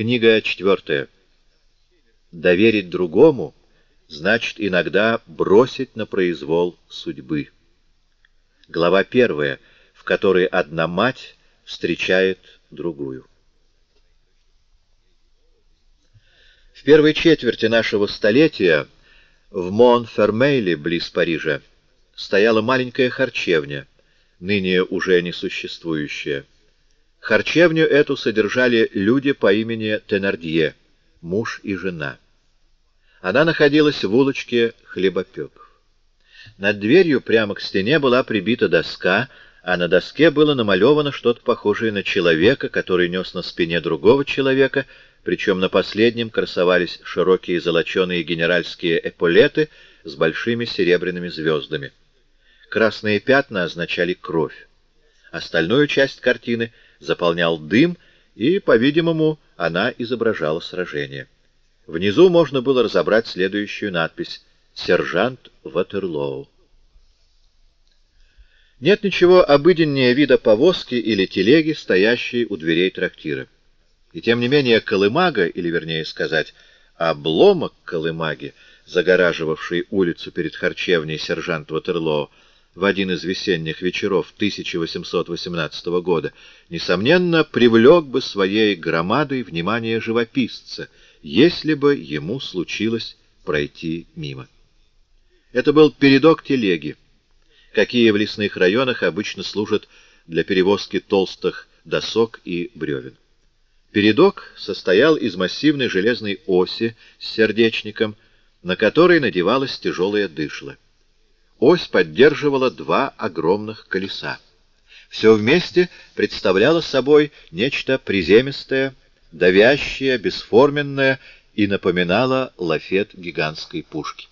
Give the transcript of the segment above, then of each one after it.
Книга четвертая. Доверить другому значит иногда бросить на произвол судьбы. Глава первая, в которой одна мать встречает другую. В первой четверти нашего столетия в Монфермейле, близ Парижа, стояла маленькая харчевня, ныне уже несуществующая. Харчевню эту содержали люди по имени Тенардье, муж и жена. Она находилась в улочке Хлебопеков. Над дверью прямо к стене была прибита доска, а на доске было намалевано что-то похожее на человека, который нес на спине другого человека, причем на последнем красовались широкие золоченые генеральские эполеты с большими серебряными звездами. Красные пятна означали кровь. Остальную часть картины заполнял дым, и, по-видимому, она изображала сражение. Внизу можно было разобрать следующую надпись «Сержант Ватерлоу». Нет ничего обыденнее вида повозки или телеги, стоящей у дверей трактира. И тем не менее колымага, или вернее сказать, обломок колымаги, загораживавший улицу перед харчевней сержант Ватерлоо, в один из весенних вечеров 1818 года, несомненно, привлек бы своей громадой внимание живописца, если бы ему случилось пройти мимо. Это был передок телеги, какие в лесных районах обычно служат для перевозки толстых досок и бревен. Передок состоял из массивной железной оси с сердечником, на которой надевалась тяжелая дышла. Ось поддерживала два огромных колеса. Все вместе представляло собой нечто приземистое, давящее, бесформенное и напоминало лафет гигантской пушки.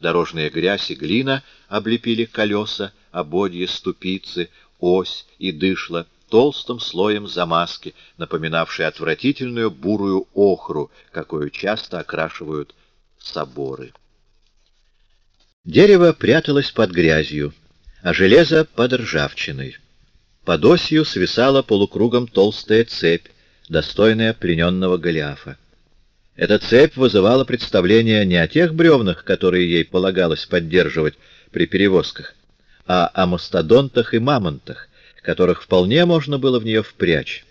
Дорожная грязь и глина облепили колеса, ободья, ступицы, ось и дышло, толстым слоем замазки, напоминавшей отвратительную бурую охру, какую часто окрашивают соборы. Дерево пряталось под грязью, а железо — под ржавчиной. Под осью свисала полукругом толстая цепь, достойная плененного Голиафа. Эта цепь вызывала представление не о тех бревнах, которые ей полагалось поддерживать при перевозках, а о мастодонтах и мамонтах, которых вполне можно было в нее впрячь.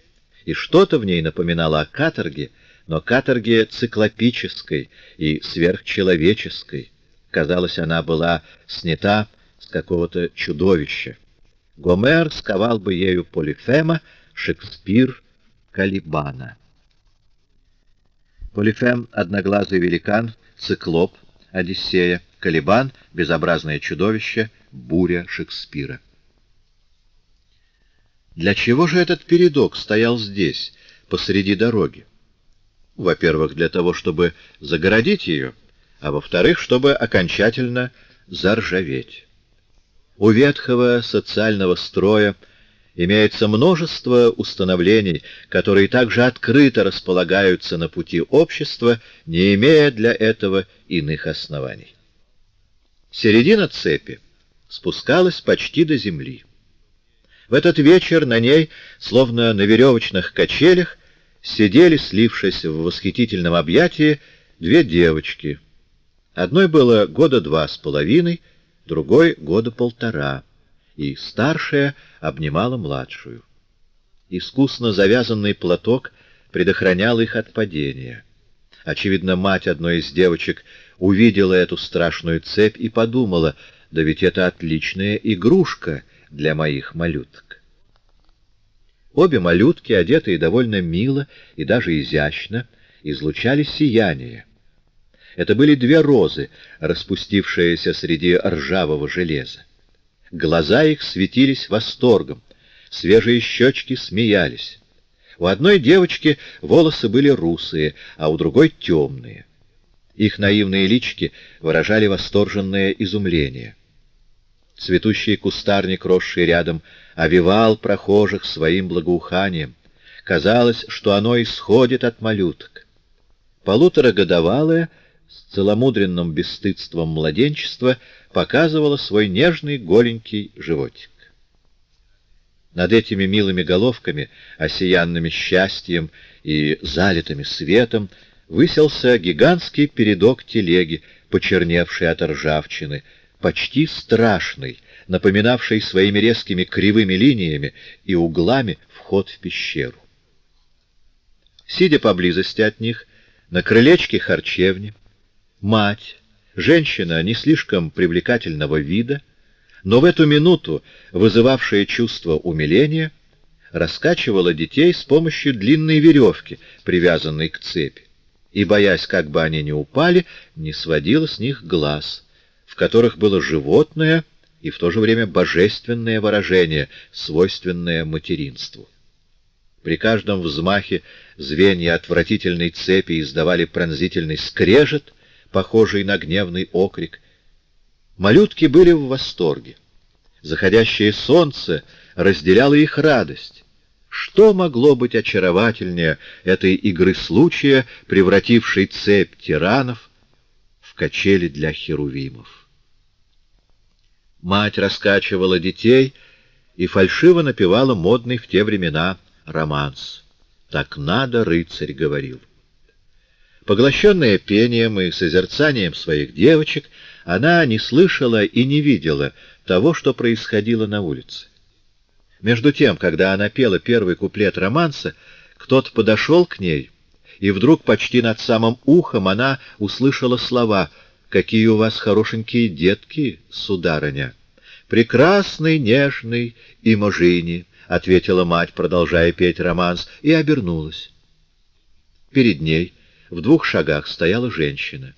И что-то в ней напоминало о каторге, но каторге циклопической и сверхчеловеческой. Казалось, она была снята с какого-то чудовища. Гомер сковал бы ею Полифема, Шекспир — Калибана. Полифем — одноглазый великан, циклоп, Одиссея, Калибан — безобразное чудовище, буря Шекспира. Для чего же этот передок стоял здесь, посреди дороги? Во-первых, для того, чтобы загородить ее, а во-вторых, чтобы окончательно заржаветь. У ветхого социального строя имеется множество установлений, которые также открыто располагаются на пути общества, не имея для этого иных оснований. Середина цепи спускалась почти до земли. В этот вечер на ней, словно на веревочных качелях, сидели, слившись в восхитительном объятии, две девочки. Одной было года два с половиной, другой — года полтора, и старшая обнимала младшую. Искусно завязанный платок предохранял их от падения. Очевидно, мать одной из девочек увидела эту страшную цепь и подумала, да ведь это отличная игрушка — для моих малюток. Обе малютки, одетые довольно мило и даже изящно, излучали сияние. Это были две розы, распустившиеся среди ржавого железа. Глаза их светились восторгом, свежие щечки смеялись. У одной девочки волосы были русые, а у другой — темные. Их наивные лички выражали восторженное изумление. Цветущий кустарник, росший рядом, овивал прохожих своим благоуханием. Казалось, что оно исходит от малюток. Полуторагодовалая, с целомудренным бесстыдством младенчества, показывала свой нежный голенький животик. Над этими милыми головками, осиянными счастьем и залитыми светом выселся гигантский передок телеги, почерневший от ржавчины, почти страшный, напоминавший своими резкими кривыми линиями и углами вход в пещеру. Сидя поблизости от них, на крылечке харчевни, мать, женщина не слишком привлекательного вида, но в эту минуту вызывавшая чувство умиления, раскачивала детей с помощью длинной веревки, привязанной к цепи, и, боясь, как бы они не упали, не сводила с них глаз, в которых было животное и в то же время божественное выражение, свойственное материнству. При каждом взмахе звенья отвратительной цепи издавали пронзительный скрежет, похожий на гневный окрик. Малютки были в восторге. Заходящее солнце разделяло их радость. Что могло быть очаровательнее этой игры случая, превратившей цепь тиранов в качели для херувимов? Мать раскачивала детей и фальшиво напевала модный в те времена романс. «Так надо, рыцарь», — говорил. Поглощенная пением и созерцанием своих девочек, она не слышала и не видела того, что происходило на улице. Между тем, когда она пела первый куплет романса, кто-то подошел к ней, и вдруг почти над самым ухом она услышала слова «Какие у вас хорошенькие детки, сударыня!» «Прекрасный, нежный и можини», — ответила мать, продолжая петь романс, и обернулась. Перед ней в двух шагах стояла женщина.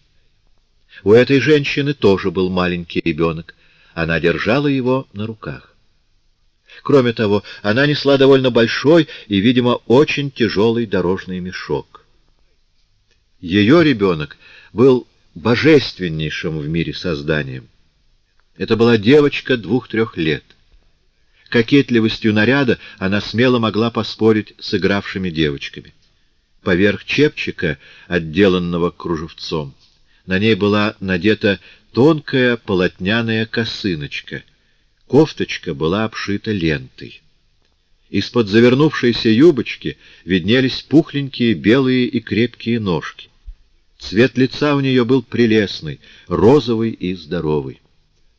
У этой женщины тоже был маленький ребенок. Она держала его на руках. Кроме того, она несла довольно большой и, видимо, очень тяжелый дорожный мешок. Ее ребенок был божественнейшим в мире созданием. Это была девочка двух-трех лет. Кокетливостью наряда она смело могла поспорить с игравшими девочками. Поверх чепчика, отделанного кружевцом, на ней была надета тонкая полотняная косыночка — Кофточка была обшита лентой. Из-под завернувшейся юбочки виднелись пухленькие белые и крепкие ножки. Цвет лица у нее был прелестный, розовый и здоровый.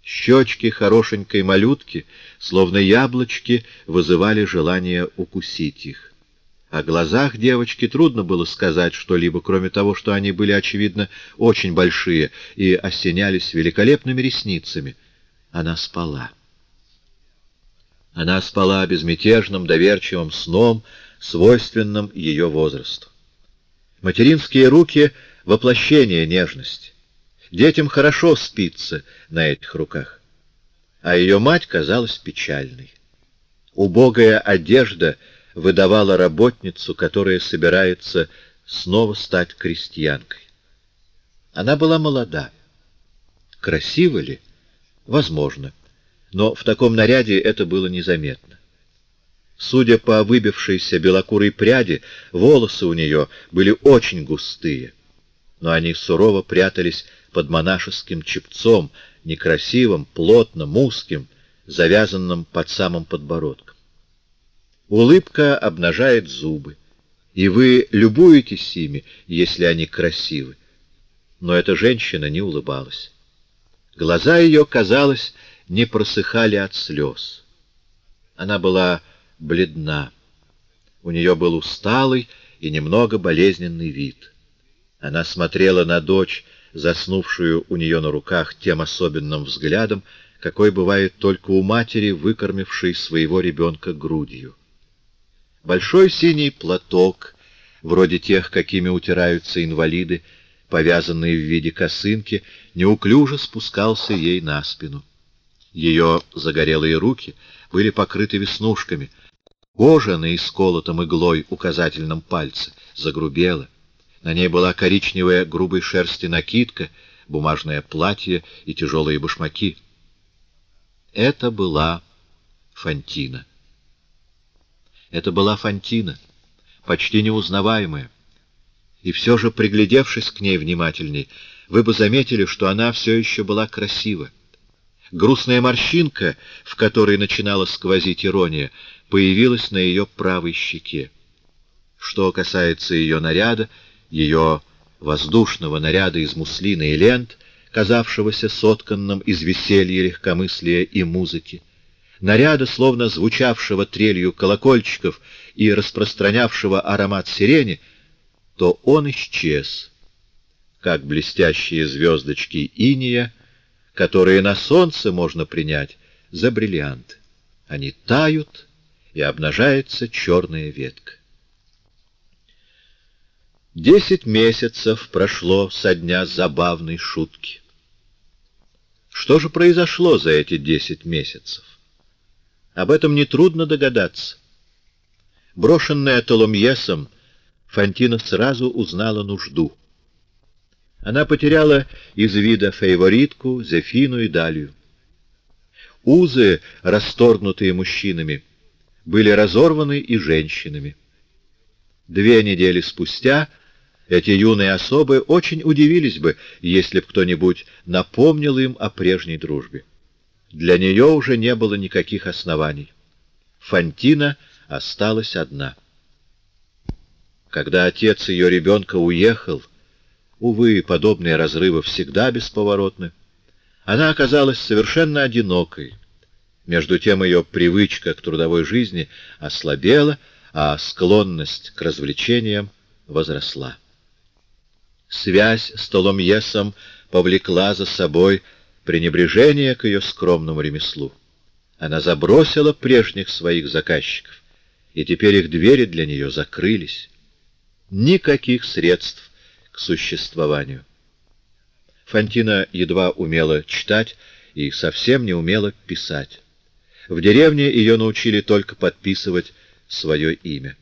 Щечки хорошенькой малютки, словно яблочки, вызывали желание укусить их. О глазах девочки трудно было сказать что-либо, кроме того, что они были, очевидно, очень большие и осенялись великолепными ресницами. Она спала. Она спала безмятежным, доверчивым сном, свойственным ее возрасту. Материнские руки — воплощение нежности. Детям хорошо спится на этих руках. А ее мать казалась печальной. Убогая одежда выдавала работницу, которая собирается снова стать крестьянкой. Она была молода. Красива ли? Возможно но в таком наряде это было незаметно. Судя по выбившейся белокурой пряди, волосы у нее были очень густые, но они сурово прятались под монашеским чепцом, некрасивым, плотным, узким, завязанным под самым подбородком. Улыбка обнажает зубы, и вы любуетесь ими, если они красивы. Но эта женщина не улыбалась. Глаза ее, казалось, не просыхали от слез. Она была бледна. У нее был усталый и немного болезненный вид. Она смотрела на дочь, заснувшую у нее на руках тем особенным взглядом, какой бывает только у матери, выкормившей своего ребенка грудью. Большой синий платок, вроде тех, какими утираются инвалиды, повязанный в виде косынки, неуклюже спускался ей на спину. Ее загорелые руки были покрыты веснушками. Кожа на исколотом иглой указательном пальце загрубела. На ней была коричневая грубой шерсти накидка, бумажное платье и тяжелые башмаки. Это была Фантина. Это была Фантина, почти неузнаваемая. И все же, приглядевшись к ней внимательней, вы бы заметили, что она все еще была красива. Грустная морщинка, в которой начинала сквозить ирония, появилась на ее правой щеке. Что касается ее наряда, ее воздушного наряда из муслина и лент, казавшегося сотканным из веселья, легкомыслия и музыки, наряда, словно звучавшего трелью колокольчиков и распространявшего аромат сирени, то он исчез, как блестящие звездочки иния, которые на солнце можно принять за бриллианты. Они тают, и обнажается черная ветка. Десять месяцев прошло со дня забавной шутки. Что же произошло за эти десять месяцев? Об этом нетрудно догадаться. Брошенная Толомьесом, Фантина сразу узнала нужду. Она потеряла из вида фейворитку, Зефину и Далью. Узы, расторгнутые мужчинами, были разорваны и женщинами. Две недели спустя эти юные особы очень удивились бы, если б кто-нибудь напомнил им о прежней дружбе. Для нее уже не было никаких оснований. Фантина осталась одна. Когда отец ее ребенка уехал, увы, подобные разрывы всегда бесповоротны, она оказалась совершенно одинокой. Между тем ее привычка к трудовой жизни ослабела, а склонность к развлечениям возросла. Связь с Толомьесом повлекла за собой пренебрежение к ее скромному ремеслу. Она забросила прежних своих заказчиков, и теперь их двери для нее закрылись. Никаких средств к существованию. Фантина едва умела читать и совсем не умела писать. В деревне ее научили только подписывать свое имя.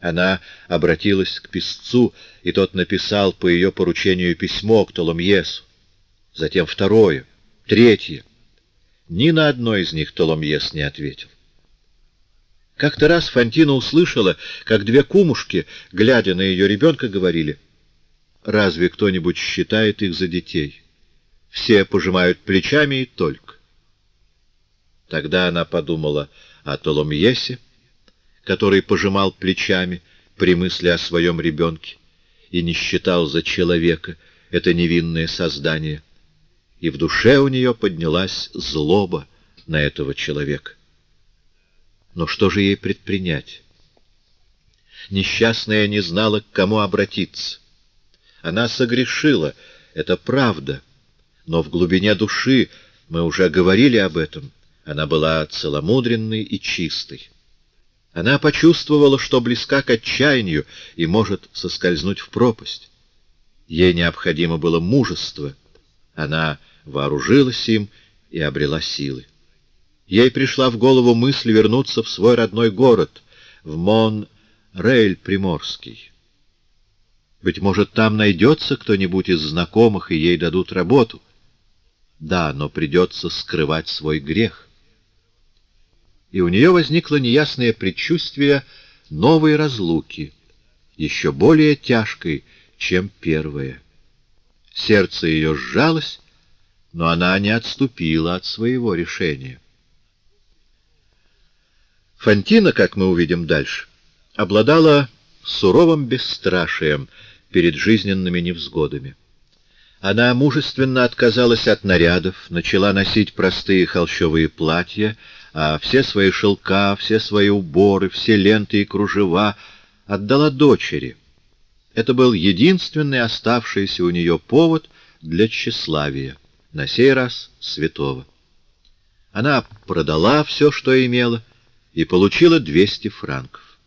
Она обратилась к писцу, и тот написал по ее поручению письмо к Толомьесу затем второе, третье. Ни на одно из них Толомьес не ответил. Как-то раз Фантина услышала, как две кумушки, глядя на ее ребенка, говорили, «Разве кто-нибудь считает их за детей? Все пожимают плечами и только». Тогда она подумала о Толомьесе, который пожимал плечами при мысли о своем ребенке и не считал за человека это невинное создание и в душе у нее поднялась злоба на этого человека. Но что же ей предпринять? Несчастная не знала, к кому обратиться. Она согрешила, это правда, но в глубине души, мы уже говорили об этом, она была целомудренной и чистой. Она почувствовала, что близка к отчаянию и может соскользнуть в пропасть. Ей необходимо было мужество — она вооружилась им и обрела силы. Ей пришла в голову мысль вернуться в свой родной город, в Мон-Рейль Приморский. Быть может, там найдется кто-нибудь из знакомых, и ей дадут работу. Да, но придется скрывать свой грех. И у нее возникло неясное предчувствие новой разлуки, еще более тяжкой, чем первая. Сердце ее сжалось, но она не отступила от своего решения. Фантина, как мы увидим дальше, обладала суровым бесстрашием перед жизненными невзгодами. Она мужественно отказалась от нарядов, начала носить простые холщовые платья, а все свои шелка, все свои уборы, все ленты и кружева отдала дочери — это был единственный оставшийся у нее повод для тщеславия, на сей раз святого. Она продала все, что имела, и получила 200 франков.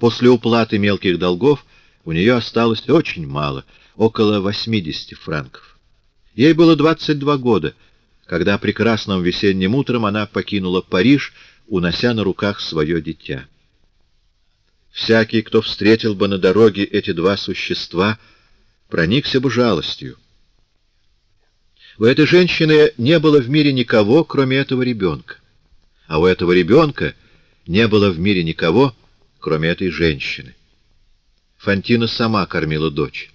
После уплаты мелких долгов у нее осталось очень мало, около 80 франков. Ей было 22 года, когда прекрасным весенним утром она покинула Париж, унося на руках свое дитя. Всякий, кто встретил бы на дороге эти два существа, проникся бы жалостью. У этой женщины не было в мире никого, кроме этого ребенка. А у этого ребенка не было в мире никого, кроме этой женщины. Фантина сама кормила дочь.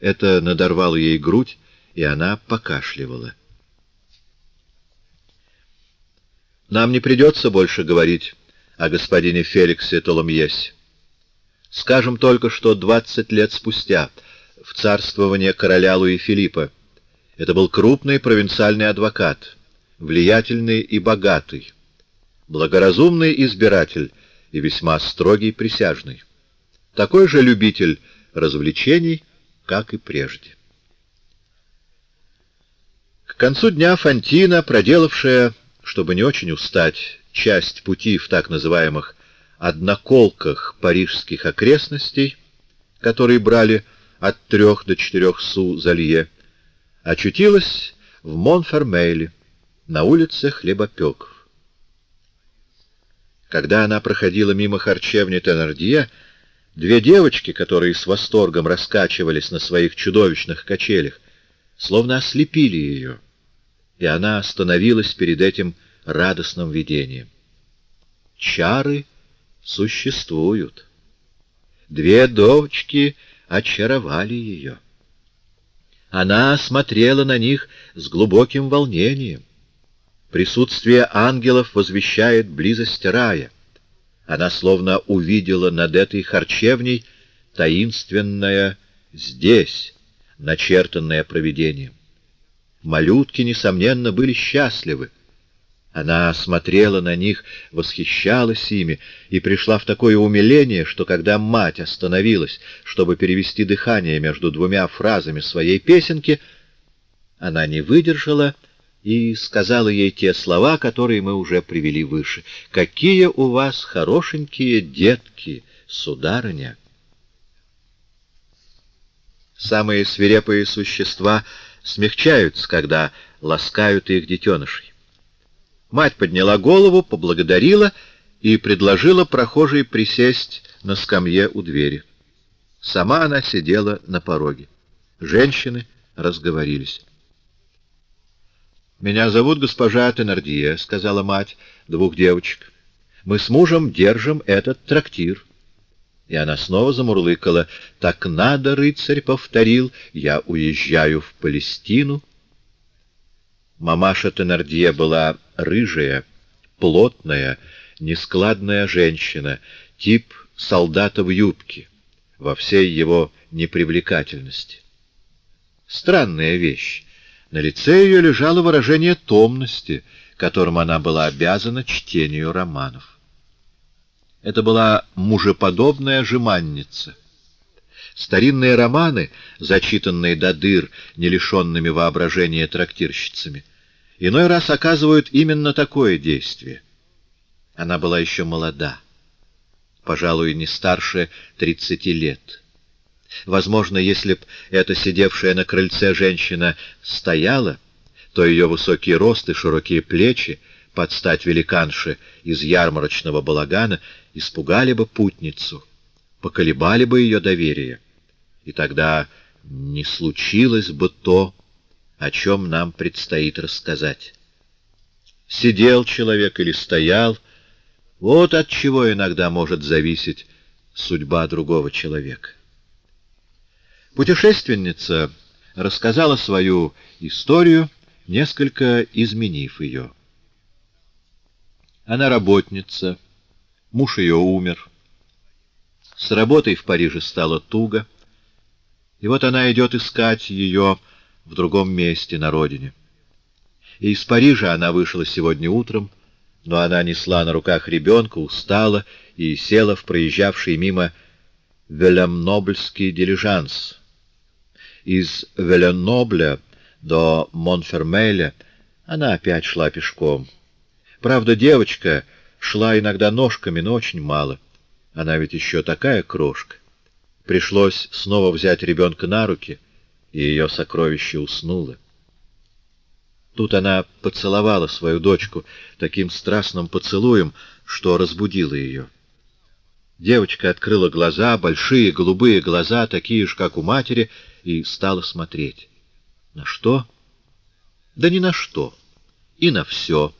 Это надорвало ей грудь, и она покашливала. Нам не придется больше говорить о господине Феликсе Толомьесе. Скажем только, что 20 лет спустя, в царствование короля Луи Филиппа, это был крупный провинциальный адвокат, влиятельный и богатый, благоразумный избиратель и весьма строгий присяжный. Такой же любитель развлечений, как и прежде. К концу дня Фантина, проделавшая, чтобы не очень устать, часть пути в так называемых одноколках парижских окрестностей, которые брали от трех до четырех су за лье, очутилась в Монфермейле, на улице Хлебопеков. Когда она проходила мимо харчевни Теннердье, две девочки, которые с восторгом раскачивались на своих чудовищных качелях, словно ослепили ее, и она остановилась перед этим радостным видением. Чары существуют. Две дочки очаровали ее. Она смотрела на них с глубоким волнением. Присутствие ангелов возвещает близость рая. Она словно увидела над этой харчевней таинственное «здесь», начертанное провидением. Малютки, несомненно, были счастливы. Она смотрела на них, восхищалась ими и пришла в такое умиление, что когда мать остановилась, чтобы перевести дыхание между двумя фразами своей песенки, она не выдержала и сказала ей те слова, которые мы уже привели выше. «Какие у вас хорошенькие детки, сударыня!» Самые свирепые существа смягчаются, когда ласкают их детенышей. Мать подняла голову, поблагодарила и предложила прохожей присесть на скамье у двери. Сама она сидела на пороге. Женщины разговорились. «Меня зовут госпожа Теннердье», — сказала мать двух девочек. «Мы с мужем держим этот трактир». И она снова замурлыкала. «Так надо, рыцарь повторил, я уезжаю в Палестину». Мамаша Теннердье была рыжая, плотная, нескладная женщина, тип солдата в юбке, во всей его непривлекательности. Странная вещь. На лице ее лежало выражение томности, которым она была обязана чтению романов. Это была мужеподобная жеманница. Старинные романы, зачитанные до дыр, не лишенными воображения трактирщицами, иной раз оказывают именно такое действие. Она была еще молода, пожалуй, не старше тридцати лет. Возможно, если б эта сидевшая на крыльце женщина стояла, то ее высокий рост и широкие плечи, под стать великанше из ярмарочного балагана, испугали бы путницу, поколебали бы ее доверие и тогда не случилось бы то, о чем нам предстоит рассказать. Сидел человек или стоял, вот от чего иногда может зависеть судьба другого человека. Путешественница рассказала свою историю, несколько изменив ее. Она работница, муж ее умер. С работой в Париже стало туго — и вот она идет искать ее в другом месте, на родине. И из Парижа она вышла сегодня утром, но она несла на руках ребенка, устала и села в проезжавший мимо Велемнобльский дилижанс. Из Веленобля до Монфермеля она опять шла пешком. Правда, девочка шла иногда ножками, но очень мало. Она ведь еще такая крошка. Пришлось снова взять ребенка на руки, и ее сокровище уснуло. Тут она поцеловала свою дочку таким страстным поцелуем, что разбудила ее. Девочка открыла глаза, большие голубые глаза, такие же, как у матери, и стала смотреть. На что? Да ни на что. И на все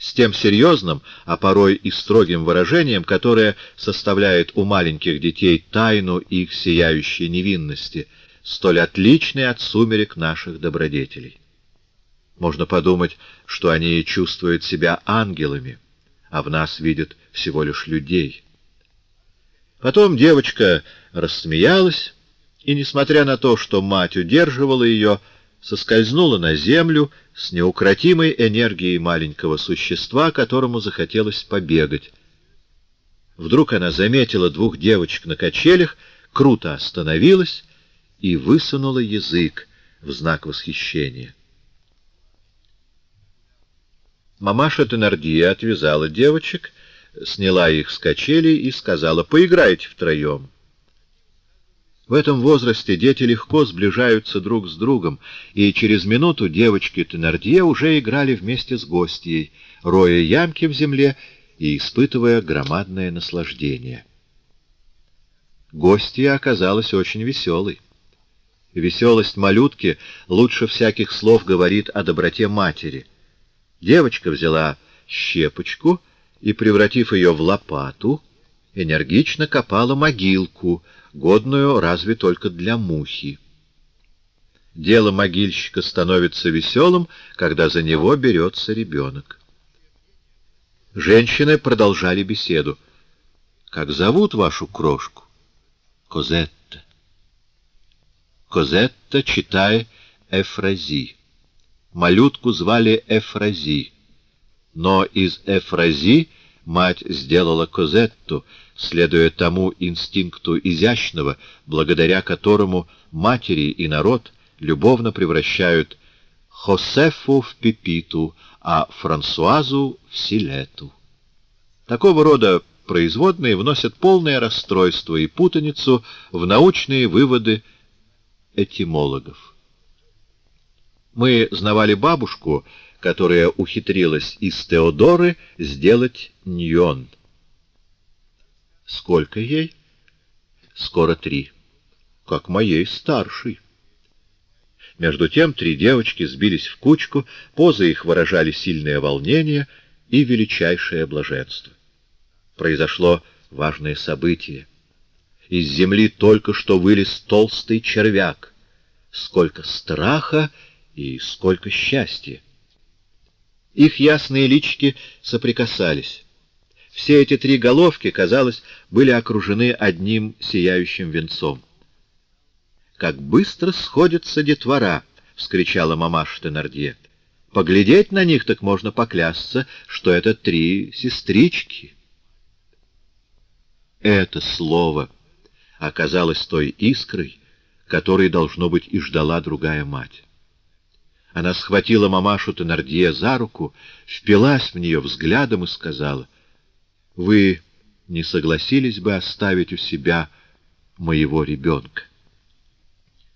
с тем серьезным, а порой и строгим выражением, которое составляет у маленьких детей тайну их сияющей невинности, столь отличной от сумерек наших добродетелей. Можно подумать, что они чувствуют себя ангелами, а в нас видят всего лишь людей. Потом девочка рассмеялась, и, несмотря на то, что мать удерживала ее, соскользнула на землю с неукротимой энергией маленького существа, которому захотелось побегать. Вдруг она заметила двух девочек на качелях, круто остановилась и высунула язык в знак восхищения. Мамаша Тенардия отвязала девочек, сняла их с качелей и сказала, «Поиграйте втроем». В этом возрасте дети легко сближаются друг с другом, и через минуту девочки Тенардье уже играли вместе с гостьей, роя ямки в земле и испытывая громадное наслаждение. Гостья оказалась очень веселой. Веселость малютки лучше всяких слов говорит о доброте матери. Девочка взяла щепочку и, превратив ее в лопату, энергично копала могилку, годную разве только для мухи. Дело могильщика становится веселым, когда за него берется ребенок. Женщины продолжали беседу. «Как зовут вашу крошку?» «Козетта». Козетта, читай Эфрази. Малютку звали Эфрази, но из Эфрази мать сделала Козетту, следуя тому инстинкту изящного, благодаря которому матери и народ любовно превращают Хосефу в Пепиту, а Франсуазу в Силету. Такого рода производные вносят полное расстройство и путаницу в научные выводы этимологов. Мы знавали бабушку, которая ухитрилась из Теодоры сделать Ньон. Сколько ей? Скоро три. Как моей старшей. Между тем три девочки сбились в кучку, позы их выражали сильное волнение и величайшее блаженство. Произошло важное событие. Из земли только что вылез толстый червяк. Сколько страха и сколько счастья! Их ясные лички соприкасались. Все эти три головки, казалось, были окружены одним сияющим венцом. «Как быстро сходятся детвора!» — вскричала мамаша Теннердье. «Поглядеть на них так можно поклясться, что это три сестрички». Это слово оказалось той искрой, которой, должно быть, и ждала другая мать. Она схватила мамашу Теннердье за руку, впилась в нее взглядом и сказала, «Вы не согласились бы оставить у себя моего ребенка?»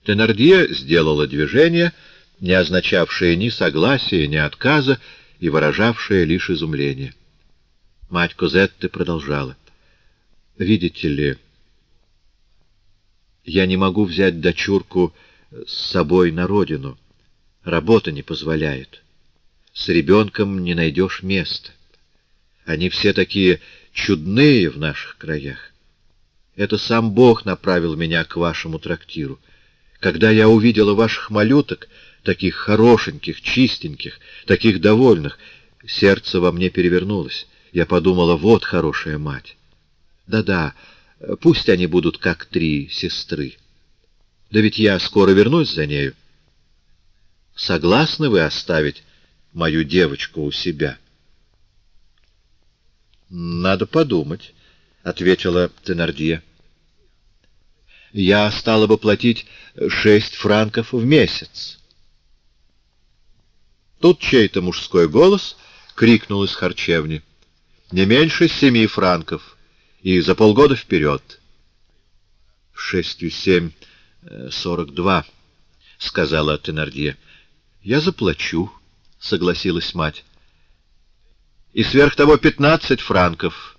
Теннердье сделала движение, не означавшее ни согласия, ни отказа, и выражавшее лишь изумление. Мать Козетты продолжала. «Видите ли, я не могу взять дочурку с собой на родину». Работа не позволяет. С ребенком не найдешь места. Они все такие чудные в наших краях. Это сам Бог направил меня к вашему трактиру. Когда я увидела ваших малюток, таких хорошеньких, чистеньких, таких довольных, сердце во мне перевернулось. Я подумала, вот хорошая мать. Да-да, пусть они будут как три сестры. Да ведь я скоро вернусь за нею. Согласны вы оставить мою девочку у себя? Надо подумать, — ответила Тенардье. Я стала бы платить шесть франков в месяц. Тут чей-то мужской голос крикнул из харчевни. Не меньше семи франков, и за полгода вперед. Шестью семь э, сорок два, — сказала Тенардье. «Я заплачу», — согласилась мать. «И сверх того пятнадцать франков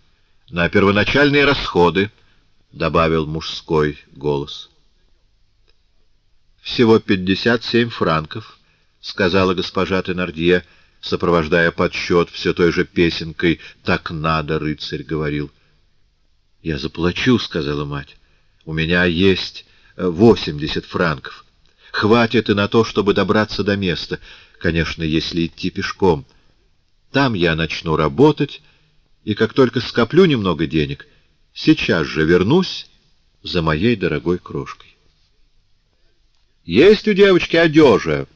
на первоначальные расходы», — добавил мужской голос. «Всего пятьдесят семь франков», — сказала госпожа Тенардье, сопровождая подсчет все той же песенкой «Так надо», — рыцарь говорил. «Я заплачу», — сказала мать. «У меня есть восемьдесят франков». Хватит и на то, чтобы добраться до места, конечно, если идти пешком. Там я начну работать, и как только скоплю немного денег, Сейчас же вернусь за моей дорогой крошкой. «Есть у девочки одежа!»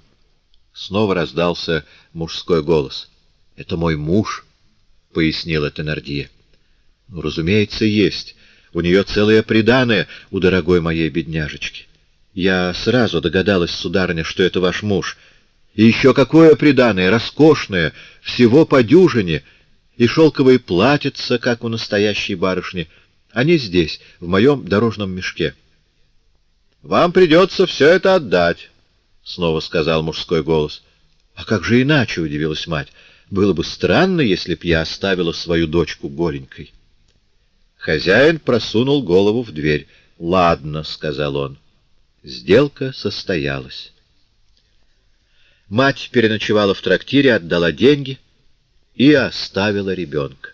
Снова раздался мужской голос. «Это мой муж», — пояснила Теннердье. «Ну, разумеется, есть. У нее целое преданное у дорогой моей бедняжечки. Я сразу догадалась, сударыня, что это ваш муж. И еще какое преданное, роскошное, всего по дюжине, и шелковые платьица, как у настоящей барышни. Они здесь, в моем дорожном мешке. — Вам придется все это отдать, — снова сказал мужской голос. — А как же иначе, — удивилась мать. — Было бы странно, если б я оставила свою дочку голенькой. Хозяин просунул голову в дверь. — Ладно, — сказал он. Сделка состоялась. Мать переночевала в трактире, отдала деньги и оставила ребенка.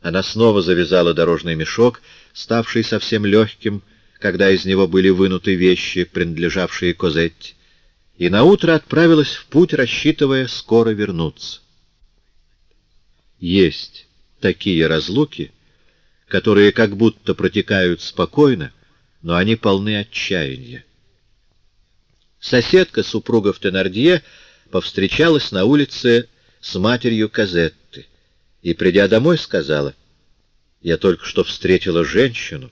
Она снова завязала дорожный мешок, ставший совсем легким, когда из него были вынуты вещи, принадлежавшие Козетти, и наутро отправилась в путь, рассчитывая скоро вернуться. Есть такие разлуки, которые как будто протекают спокойно, но они полны отчаяния. Соседка супругов Тенардье повстречалась на улице с матерью Казетты и, придя домой, сказала, «Я только что встретила женщину.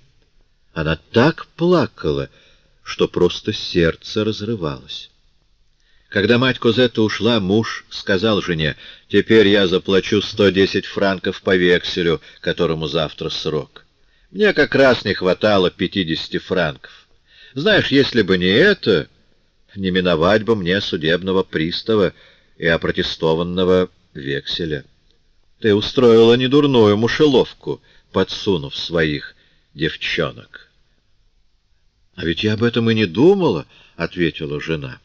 Она так плакала, что просто сердце разрывалось». Когда мать Козетта ушла, муж сказал жене, «Теперь я заплачу 110 франков по векселю, которому завтра срок. Мне как раз не хватало 50 франков. Знаешь, если бы не это, не миновать бы мне судебного пристава и опротестованного векселя. Ты устроила недурную мушеловку, подсунув своих девчонок». «А ведь я об этом и не думала», — ответила жена.